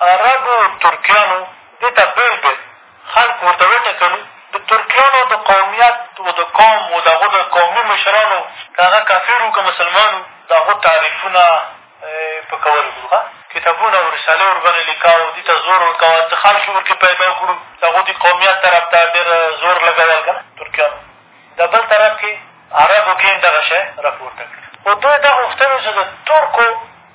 عربو ترکیانو دې ته بېل بېل خلک ورته وټکلو د ترکیانو د قومیت و د قوم و د هغو د قومي مشرانو که هغه کافر وو که مسلمان وو د هغو تعریفونه په کولو کړو ښه کتابونه او رسالې ورباندې لیکه او دې ته زور ورکوه څه خلک یې ورکې پیدا کړو د هغو دې قومیت طرف ته ډېر زور لګول که نه ترکیانو د بل طرف کښې عربو کښې دغه شی راپورته کړي خو دوی دا غوښتل چې د ترکو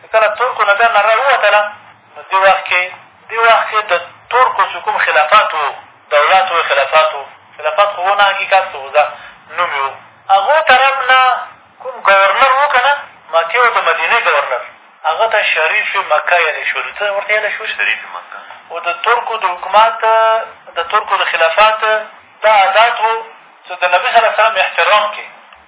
چې کله ترکو نه بیا نره ووتله نو دې وخت کښې دې وخت کښې د ترکو چې کوم خلافات و دولت و خلافات و خلافات خو و نه حقیقت کښې خو ځان نوم یې و هغو طرف نه کوم ګورنر و که نه مکې او د مدینې ګورنر هغه ته شریف مکه یلی شولو څه ورته یلی شول شریف مکه او د ترکو د حکومت د ترکو د خلافات دا عادات و چې د نبي صلی الله سلم احترام کښې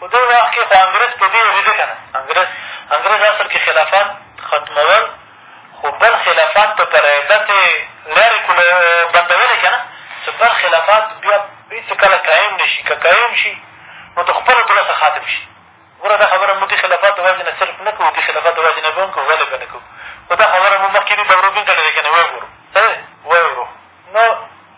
په دې وخت کښې خو انګرېز په دې وېرېده که نه؟ انګرېز اصل کښې خلافت ختمول خو بل خلافت ته په رعبت یې لارې بندولې که نه؟ چې بل خلافت بیا هېڅ کله قایم نه شي که قایم شي نو د خپل دولت څخه ختم شي ګوره دا خبره موږ دې خلافت د وجې نه صرف نه کوو دې خلافت د وجې نه به هم کوو ولې به نه کوو خو دا خبره موږ مخکې دې دورو بېرته لرې که نه ویې ګورو ویې ګورو نو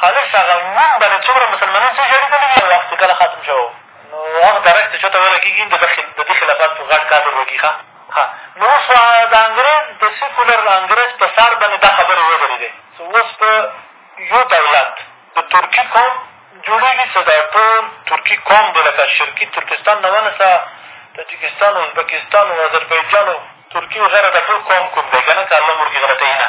خالص هغه نوم به له څومره مسلمانان سره ژړېدلي وي او وخت کله ختم شوی و نو هغه درک ته چاته ویله کېږي د د دې خلافت غټ کادر وکړي ښه ښه نو اوس د انګرېز د سیکولر انګرېز په سر باندې دا خبرې ودرېدې څه اوس په یو دولت د ترکي قوم جوړېږي څه دا ټول ترکي قوم دی لکه شرقي ترکستان نه ونسه تاجکستان او ازبکستان او اذربایجان او ترکي وغیره دا ټول قوم کوم دی که نه که الله مرګي غلطوي نه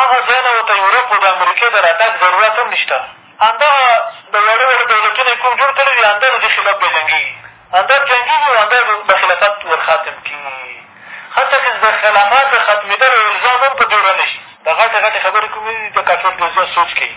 هغه ځایونه و ته یورپ و د امریکې د راتګ ضرورت هم نشته همدغه د واړه واړه دولتونه یې کوم جوړ کړي دي همدا د دې خلاف به جنګېږي همدا جنګېږي او همدا به خلافت ور خاتم کړي حتی که د خلافت د ختمېدلو الزام هم په دې ورنه شي دا غټې غټې خبرې کومې دي د کافر دوزیه سوچ کوي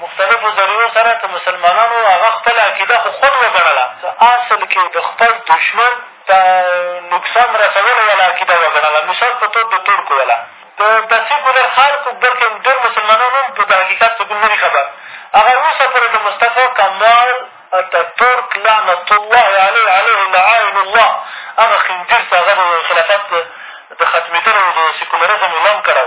مختلفو ذريعو سره که مسلمانانو هغه خپله عقيده خو خود وګڼله که اصل کښې د خپل دشمن د نقصان رسولو والا عقيده وګڼله مثال په طور د ترکو والا د دسيکولر خلکو بلکې ډېر مسلمانان هم په د حقيقت څه کوم نه دي خبر هغه اوسه پورې د مصطفی کمال اتاترک لعنت الله علیه علیه لعائن الله هغه خنځیر چې هغه د خلافت د ختمېدلو د سیکولرزم اعلان کړی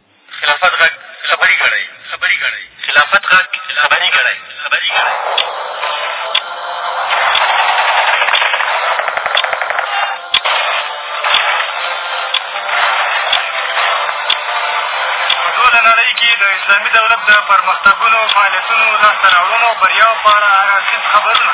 خلافت غږ خبري ګړی خبري ګړی خلافت غږ خبري ګړی خبري ګړی اسلامي دولت د پرمختګونو، فعالیتونو، لاسته راوړنو او بریاوو په اړه هر اړخیز خبرونه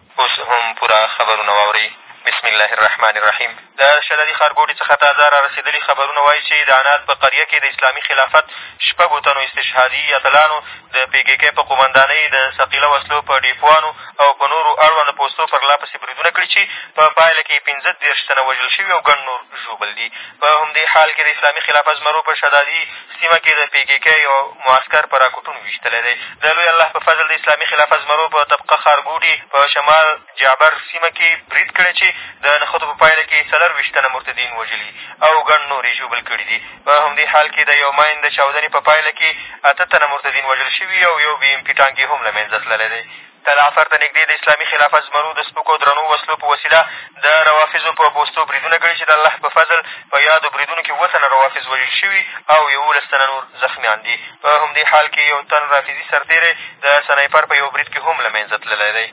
اوس هم پوره خبرونه واورئ. بسم الله الرحمن الرحیم د شلري ښارګوټي څخه تازه را رسېدلي خبرونه وایي چې د عناد په قریه کې د اسلامي خلافت شپږو تنو استشهادي اتلانو د پې ګې کې په قومندانۍ د ثقیله وسلو په ډېپوانو او په نورو اړوند پوستو پرلا پسې بریدونه کړي چې په پایله کې یې پنځه دېرش تنه وژل شوي او ګڼ نور ژوبل دي په همدې حال کې د اسلامي خلافت زمرو په شدادي سیمه کې د پي کې کې یو معسکر په راکټونو ویشتلی دی. د لوی الله په فضل د اسلامي خلافت زمرو په طبقه ښارګوټي په شمال جعبر سیمه کې برید کړی چې د نښتو په پایله کې یې څلورویشت تنه مرتدین وژلي او ګڼ نور یې ژوبل کړي دي. په همدې حال کې د یو ماین د چاودنې په پایله کې اته تنه مرتدین وژل شوي او یو بي ایم پي ټانک یې هم له منځه تللی دی. تلعفر ته نږدې د اسلامي خلافت زمرو د سپکو او درنو وسلو په وسیله د روافظو په پوستو بریدونه کړي چې د الله په فضل په یادو بریدونو کې اووه تنه روافظ وژل شوي او یولس تنه نور زخمیان دي په همدې حال کې یو تن رافظي سرتېری د سنایپر په یو برید کې هم له منځه تللی دی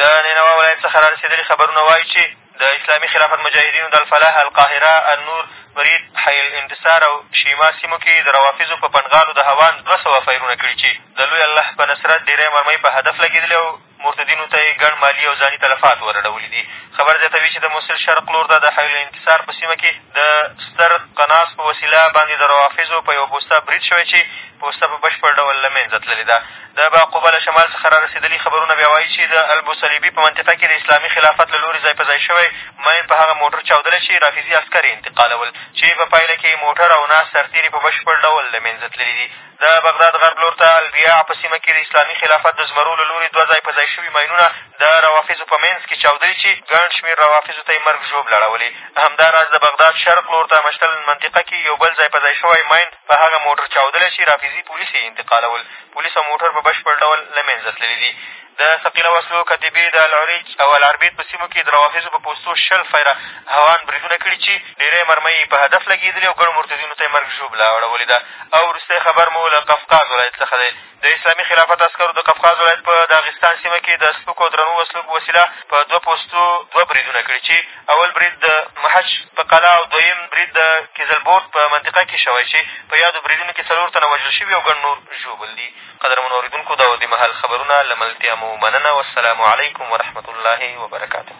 د نینوا ولایت څخه را رسېدلي خبرونه وایي چې د اسلامي خلافت مجاهدینو د الفلاح، القاهره، النور، برید، حي الانتصار او شیما سیمو کې د روافضو په پنډغالو د هاوان دوه سوه فایرونه کړي چې د لوی الله په نصرت ډېری مرمۍ په هدف لګېدلې او مرتدینو ته یې ګڼ مالي او ځاني تلفات ورړولي دي. خبر زیاتوي چې د موصل شرق لور ته د حي الانتصار په سیمه کې د ستر قناص په وسیله باندې د روافضو په یوه پوسته برید شوی چې پوسته په بشپړ ډول له منځه تللې ده. د باقوبه له شمال څخه را رسېدلي خبرونه بیا وایي چې د البوصلیبي په منطقه کې د اسلامي خلافت له لورې ځای په ځای شوی مین په هغه موټر چاودلی چې رافضي عسکر یې انتقالول چې په پایله کې یې موټر او ناست سرتېري په بشپړ ډول له مېنځه تللي دي. د بغداد غرب لور ته البیاع په سیمه کې د اسلامي خلافت د زمرو له لورې دوه ځای په ځای شوي ماینونه د روافضو په منځ کې چاودلي چې ګڼ شمېر روافضو ته یې مرګ ژوبله اړولې همداراز د بغداد شرق لور ته مشتل منطقه کې یو بل ځای په ځای شوی ماین په هغه موټر چاودلی چې رافضي پولیس یې انتقالول، پولیس او موټر په بشپړ ډول له منځه تللي دي. د ثقیله وسلو کتیبې د العریج او العربید په سیمو کې د روافضو په پوستو شل فیره هوان بریدونه کړي چې ډېری مرمۍ یې په هدف لګېدلې او ګڼو مرتدینو ته یې مرګ ژوبله اړولې ده او وروستی خبر مو له قفقاز ولایت څخه دی د اسلامي خلافت عسکرو د قفقاز ولایت په داغستان سیمه کې د سپکو او درنو وسلو په وسیله په دوه پوستو دوه بریدونه کړي چې اول برید د محچ په قلعه او دویم برید د کیزلبورت په منطقه کې شوی چې په یادو بریدونو کې څلور تنه وژل شوي او ګڼ نور ژوبل دي قدرمنو اورېدونکو دا و د مهال خبرونه له ملتیا مو مننه والسلام علیکم ورحمة الله وبرکاته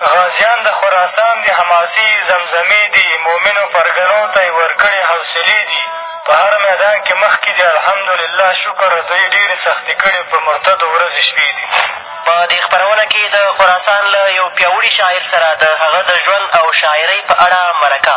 غازیان د خراسان دي، حماسې یې زمزمې دي، مؤمنو پرګنو ته یې ورکړې حوصلې دي، په هر میدان کې مخکې دي، الحمدلله شکر دوی ډېرې سختې کړې، پر مرتدو ورځې شپې دي. په دې خپرونه کې د خراسان له یو پیاوړي شاعر سره د هغه د ژوند او شاعرۍ په اړه مرکه.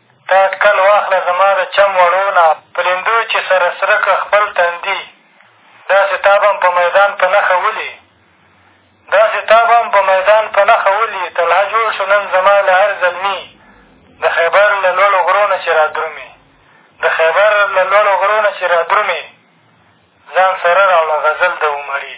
ته اټکل واخله زما د چم وړو نه په لیندو چې سره سره که خپل تندي داسې تا به هم په میدان په نښه ولي داسې تا به هم په میدان په نښه ولي طلحه جوړ شو نن زما له هر زلمي د خیبر له لوړو غرو نه چې را درومې د خیبر له لوړو غرو نه چې را درومې ځان سره راوړه غزل د عمري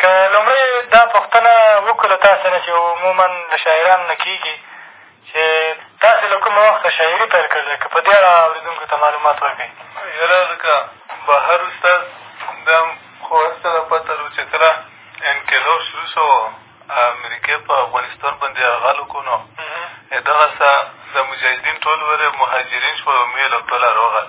که لومړی دا پوښتنه وکړو له تاسې نه چې عموماً له شاعرانو نه کېږي چې تاسې له کومه وخته شاعري پیل کړې ده؟ که په دې اړه اورېدونکو ته معلومات ورکړئ. یاره لکه بهر استاد دا خو هر چا ته پته لرو چې کله انقلاب شروع شو امریکې په افغانستان باندې یرغل وکړو نو دغسې د مجاهدین ټول ولې مهاجرین شول او مېل او ټول راغلل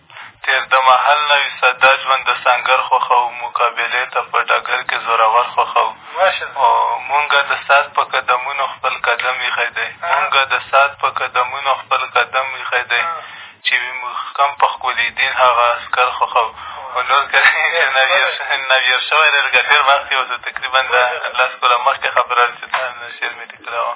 تېر د محل نه وي سده ژوند د سنګر خوښوو مقابلې ته په ډګر کې زورور خوښوو مونږ د ساعت په قدمونو خپل قدم ایښی دی مونږ د ساعت په قدمونو خپل قدم ایښی دی چې وي موږ ښکم په ښکلي دین هغه عسکر خوښوو خو نور که نویر شوی دی لکه تېر وخت کښې اوس تقریبا دا لس کاله مخکې خبره ده چې دا شعر مې لیکلی وه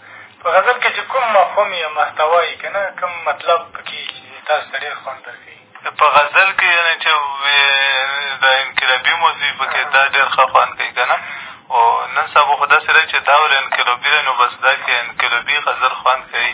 په غزل کښې چې کوم مفهوم یا محتوا وي که نه کوم مطلب په کښې وي چې تاسو ته ډېر خوند در کوي. په غزل کښې یعنې چې د انقلابي موضوع په کښې دا ډېر ښه خوند کوي که نه او نن سبا خو داسې راځي چې دا ورې انقلابي ده نو بس دا کښې انقلابي غزل خوند کوي.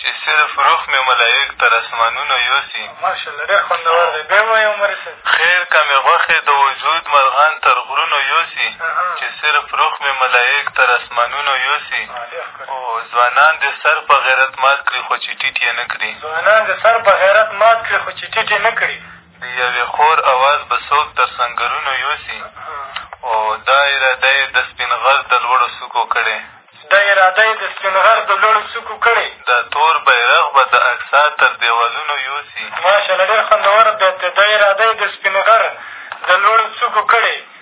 چې صرف روح مې ملایک تر اسمانونو یوسي ماشاءالله ډېر خوندور دی بیا ووایه عمري صاحب خېر که مې غوښې د وجود مرغان تر غرونو یوسي چې صرف روح مې ملایک تر اسمانونو یوسي او ځوانان دې سر په غیرت مات کړي خو چې ټیټ یې نه کړي ځوانان دې سر په غیرت مات کړي خو چې ټیټ یې نه کړي د یوې خور اواز به څوک تر سنګرونو یوسي او دا اراده یې د سپین غر د لوړو څوکو کړې. دا اراده یې د سپین غر د لوړو څوکو کړې. دا تور بیرغ به د اقصی تر دېوالونو یوسي. ماشاءالله ډېر خوندور بیت دی. دا اراده یې د سپین غر د لوړو څوکو کړې.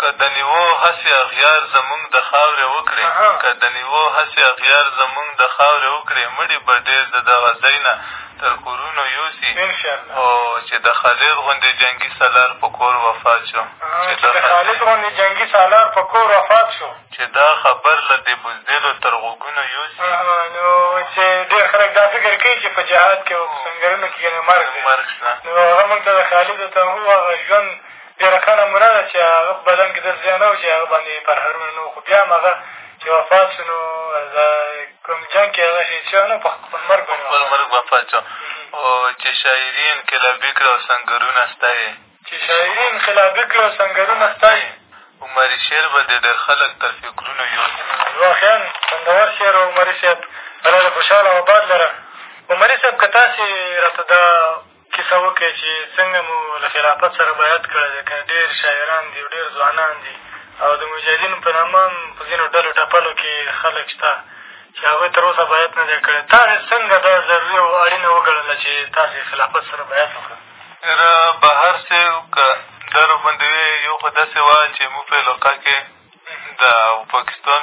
که د لېوه هسې اغیار زموږ د خاورې وکړې که د لېوه هسې اغیار زموږ د خاورې وکړې مړي به ډېر د دغه ځای نه تر کورونو یوسي هو چې د خالد غوندې جنګي سالار په کور وفات شو چې د خالد غوندې جنګي سالار په کور وفات شو چې دا خبر له دې بزدلو تر غوږونو یوسي نو چې ډېر خلک دا فکر کوي چې په جهاد کښې او په سنګرونو کښې مرګ دی نو هغه مونږ ته د خالد ته هو هغه ژوند ډېره ښه نمونه ده چې هغه په بدن کښې داسې ځای نه و چې هغه باندې پرهرونه نه وو خو بيا هم هغه چې وفات شو نو د کوم جنګ کښې هغه شهيد شوی نه وو په خپل مرګ باندې په خپل مرګ وفات شو او چې شاعري انقلابي کړه او سنګرونه ستا يې چې شاعري انقلابي کړه او سنګرونه ستا يې عمري شعر به دې ډېر خلک تر فکرونو يوسي واقعا خوندور شعر و عمري صاحب الله دې خوشحاله او اباد لره عمري صاحب که تاسې را ته دا کیسه وکړئ چې څنګه مو له خلافت سره بیعت کړی دی، که ډېر شاعران دي او ډېر ځوانان دي او د مجاهدینو په نامه هم په ځینو ډلو ټپلو کې خلک شته چې هغوی تر اوسه بیعت نه دی کړی، تاسې څنګه دا ضروري او اړینه وګڼله چې تاسې خلافت سره بیعت وکړئ؟ یاره بهر صیب که دا راباندې وي یو خو داسې وه چې موږ په علاقه کې د پاکستان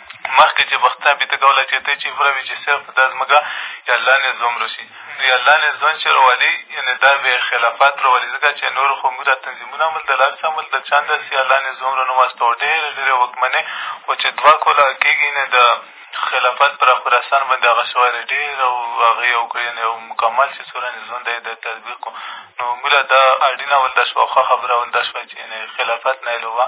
مخکې چې په خدای بيته کوله چې ته چي فروي چې صرف دا ځمکه يا الله نې ځوم رسي نو يا الله نې ځون چې روالي يعنې دا بې خلافات روالي ځکه چې نور خو موږ دا تنظيمونه عمل د لاکس عمل د چان داسې يا الله نې ځوم رنو واسطه و ډېرې ډېرې وکمنې خو چې دوه کوله کېږي نه د خلافت پر خراسان باندې هغه شوی دی ډېر او هغه یې وکړي یعنې یو مکمل چې څومره نظام دی د تطبیق کړو نو موږ له دا اړینه ول دا شوه ښه خبره ول دا شوه چې یعنې خلافت نایلوه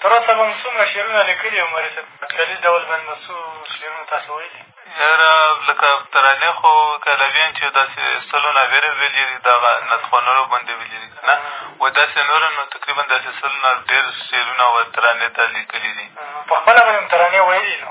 تر اوسه به مو څومره شعرونه لیکلي او مرې صاحب په ټولیز ډول باندې مو څو شعرونه تاسو ویلي یاره لکه ترانې خو کلویان چې داسې سلو ناویره ویلي دي دغه نتخوانرو باندې ویلي دي که نه و داسې نور نو تقریبا داسې سلو نه ډېر شعرونه و ترانې ته لیکلي دي په خپله به یې هم ترانې ویلي نو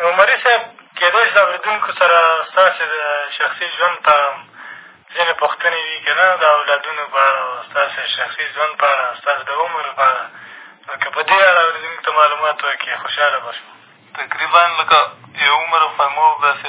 عمري صاحب! کېدای شي د اورېدونکو سره ستاسې د شخصي ژوند په اړه هم ځینې پوښتنې وي که نه؟ د اولادونو په اړه او ستاسې د شخصي ژوند په اړه، ستاسې د عمر په اړه، نو که په دې اړه اورېدونکو ته معلومات ورکړې خوشحاله به شو. تقریبا لکه یو عمر خو مو داسې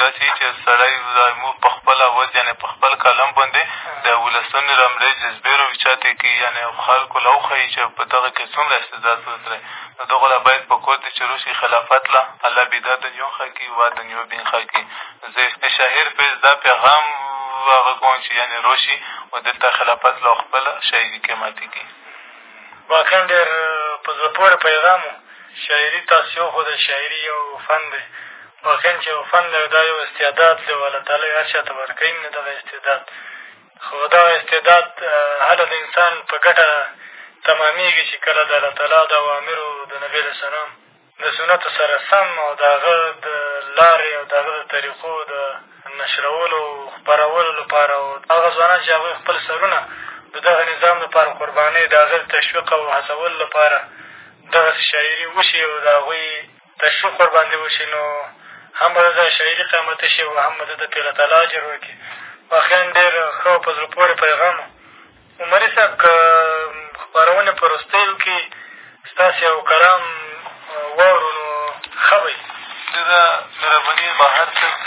داسې چې سړی زموږ په خپل اواز یعنې په خپل کالم باندې د ولسونو رمرې جذبې رویچاتې کړي یعنې خلکو له وښيي چې په دغه کښې څومره استعداد سوز دی نو دغو له باید په کور دې چې روشي خلافت له الله بیدا دنیو خاکي وا دنیو بین خاکي زه شاعر پرې دا پیغام هغه کوم چې یعنې روشي و دلته خلافت له خپل شاعري کې ماتې کړي واقعا ډېر په زړه پورې پیغام و شاعري تاسې وښوده شاعري یو فن دی واقعا چې یو فن دی او دا یو استعداد دی او اللهتعالی یې هر چا ته ورکوي نو دغه استعداد خو دغه استعداد هله د انسان په ګټه تمامېږي چې کله د اللهتعالی د اوامرو د نبي علیه السلام د سنتو سره سم او د هغه د لارې او د هغه د طریقو د نشرولو او خپرولو لپاره او هغه ځوانان چې هغوی خپل سرونه د دغه نظام لپاره قربانۍ د هغه د تشویق او هڅولو لپاره دغسې شاعري وشي او د هغوی تشویق ورباندې وشي نو هم به د ده شاعري قیمتي شي او هم به د ده پېغله تعالی اجر ورکړي واقعا ډېر ښه او په زړه پورې پیغام و عمري صاحب که خپرونې په وروستیو کښې ستاسې یو کلام واورو نو ښه به وي ډېره مهرباني بهر صاحب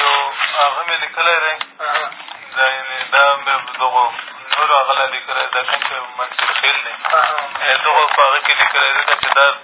یو هغه مې لیکلی دی دا یعنې دا مې دغو نورو هغه لا لیکلی دا کوم چې منصور خېل دی دغو په هغه کښې لیکلی دی چې دا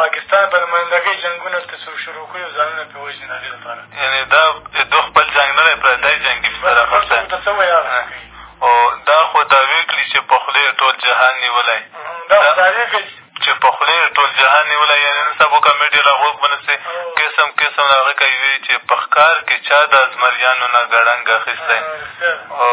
پاکستان په نمایندګۍ جنګونه که څوک شروع کړي او ځانونه پرې وژني د هغې لپاره یعنې دا دو خپل جنګ نه دی پردی جنګ دي ته څه وایي هغه کوي او دا خو دعوې کړي چې په خولې یې ټول جهان نیولی دا خو دعوې کړي چې په خولې یې ټول جهان نیولی یعنې نن سبا که میډیا له غوږ به نسې قسم قسم د هغه کوي چې په ښکار کښې چا د ازمریانو نه ګړنګ اخیستی او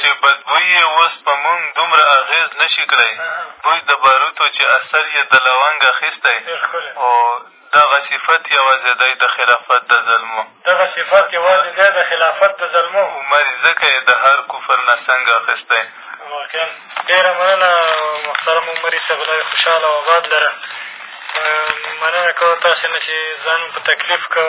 چې بدبويي یې اوس په موږ دومره اغېز نه شي کړای، بوی د باروتو چې اثر یې د لونګ اخیستی و، دغه صفت یوازې دی د خلافت د زلمو. دغه صفت یوازې دی د خلافت د زلمو. عمر یې ځکه یې د هر کفر نه سنګ اخیستی. واقعا ډېره مننه محترم عمري صاحب، الله دې خوشحاله او اباد لره. مننه کوو تاسې نه چې ځان مو په تکلیف کړ.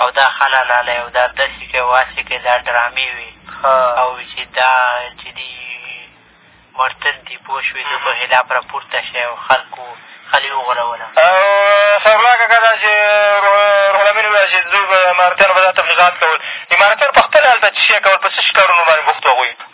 او دا خلا لالی او دا داسې کوي او هسې کوي دا ډرامې وې او چې دا چې دي مرتد دي پوه شوې ده په خلاف راپورته شی او خلکو خلې وغولوله او سرملا کاکا دا چې روح الامین وویل چې دوی به امارتیانو به دا تبلیغات کول امارتیان په خپله هلته څه شی کول په څه شي کارونو باندې بوخت وه هغوی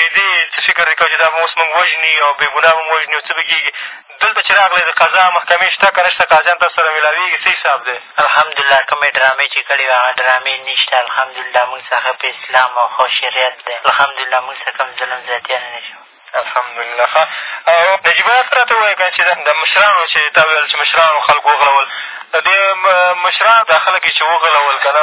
رېدی څه فکر دې کاوه چې دا به اوس مونږ وژني او بې ګناه به مو وژني او څه به کېږي دلته چې راغلی د قضا محکمې شته که نه شته قاضیان تاسو سره مېلاوېږي څه حساب دی الحمدالله کومې ډرامې چې کړې وې هغه ډرامې نشته الحمدالله مونږ څخه ښه په اسلام او ښه شریعت دی الحمدالله مونږ څخه کوم ظلم زیاتیا نه شو الحمدلله ښه او نجیبه ته راته ووایه که چې د مشرانو چې تا ویل چې مشرانو خلک وغولول د دې مشران دا خلک یې چې وغولول که نه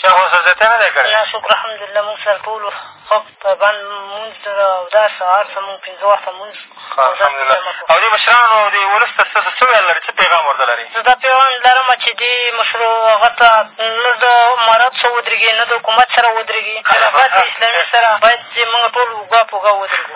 چا خو سر زیاتی نه دی کړی نه څوک الحمدلله مونږ سره ټولو ښه په بند مونځ اوداس هر څه مونږ پېنځه وخته مونځ الحمدلله او دې مشرانو او دې ولس ته ستاسو څه ویل لري څه پیغام ورته لري زه دا پیغام لرم چې دې مشرو هغه ته نه د امارات سره ودرېږي نه د حکومت سره ودرېږي خلافت اسلامي سره باید چې مونږ ټول اوږه په اوږه ودرېږو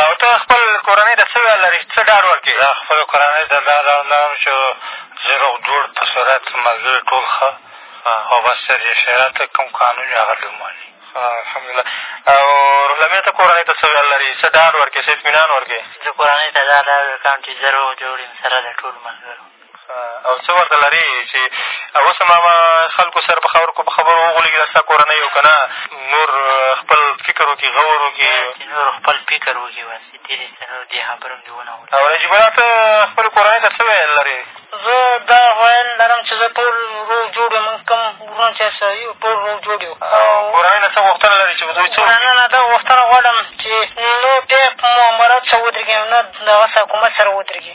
او ته خپل کورنۍ ته څه لرې څه ډاډ ورکوې؟ زه خپلې کورنۍ ته دا ډاډ لرم چې زه روغ جوړ په صورت ملګري ټول ښه او بس دی چې شریعت ته کوم قانون وي هغه لمانځي الحمدالله او رحلمې ته کورنۍ ته څه ویل لري څه ډاډ ورکوې څه اطمینان ورکوې زه کورنۍ ته دا ډاډ ورکوم چې زه روغ جوړ یم سره له ټولو ملګرو او څه ورته لرې چې اوس هم هغه خلکو سره په خبرو په خبرو وغولېږي دا ستا کورنۍ او که نه نور خپل فکر وکړي غور وکړي چې نور خپل فکر وکړي بس دې دې سره دې خبرو دې ونه او نجیب الله ته خپلې کورنۍ ته څه ویل لرې زه دا ویل لرم چې زه ټول روغ جوړ یم مونږ کوم وروڼه چې سره یو ټول روغ جوړ یو او کورنۍ نه څه غوښتنه لري چې دوی څه کورنۍ نه دا غوښتنه غواړم چې نور بیا په مامرات سره ودرېږي نه دغه سره حکومت سره ودرېږي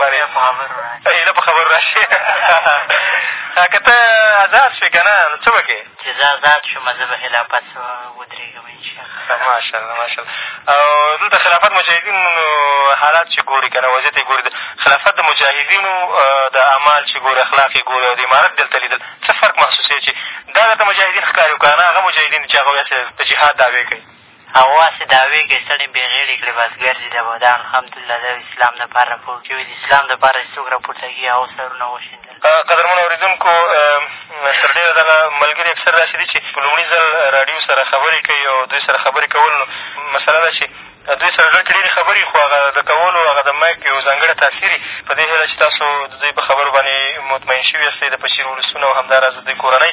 بریا په خبرو راشې ایله په خبرو راشې که ته ازاد شوې که نه نو څه به کوې چې زه ازاد شوم زه به خلافت ودرېږم انشاءالله ماشاءالله ماشاءالله او دلته خلافت مجاهدین نو حالات چې ګوري که نه وضعیت یې ګوري خلافت د مجاهدینو د اعمال چې ګوري اخلاق یې ګوري او د امارت دلته لیدل څه فرق محسوسوې چې دا درته مجاهدین ښکاري او که نه هغه مجاهدین چې هغوی هسې د جهاد دعوې کوي هغو هسې دعوې کوي ستړې بې غېړې کړې بس ګرځي د بودان الحمدالله د اسلام د پاره راپور کوي د اسلام د پاره چې څوک راپورته کېږي هغو سرونه وشیندل. قدرمنو اورېدونکو تر ډېره دغه ملګري اکثر داسې دي چې په لومړي ځل راډیو سره خبرې کوي او دوی سره خبرې کول نو مسله ده چې دوی سره زړه کښې ډېرې خبرې وي خو هغه د کولو هغه د مایک یو ځانګړی تاثیر وي په دې هېله چې تاسو د دوی په خبرو باندې مطمئن شوي یاستئ د پچیر ولسونه او همداراز د دوی کورنۍ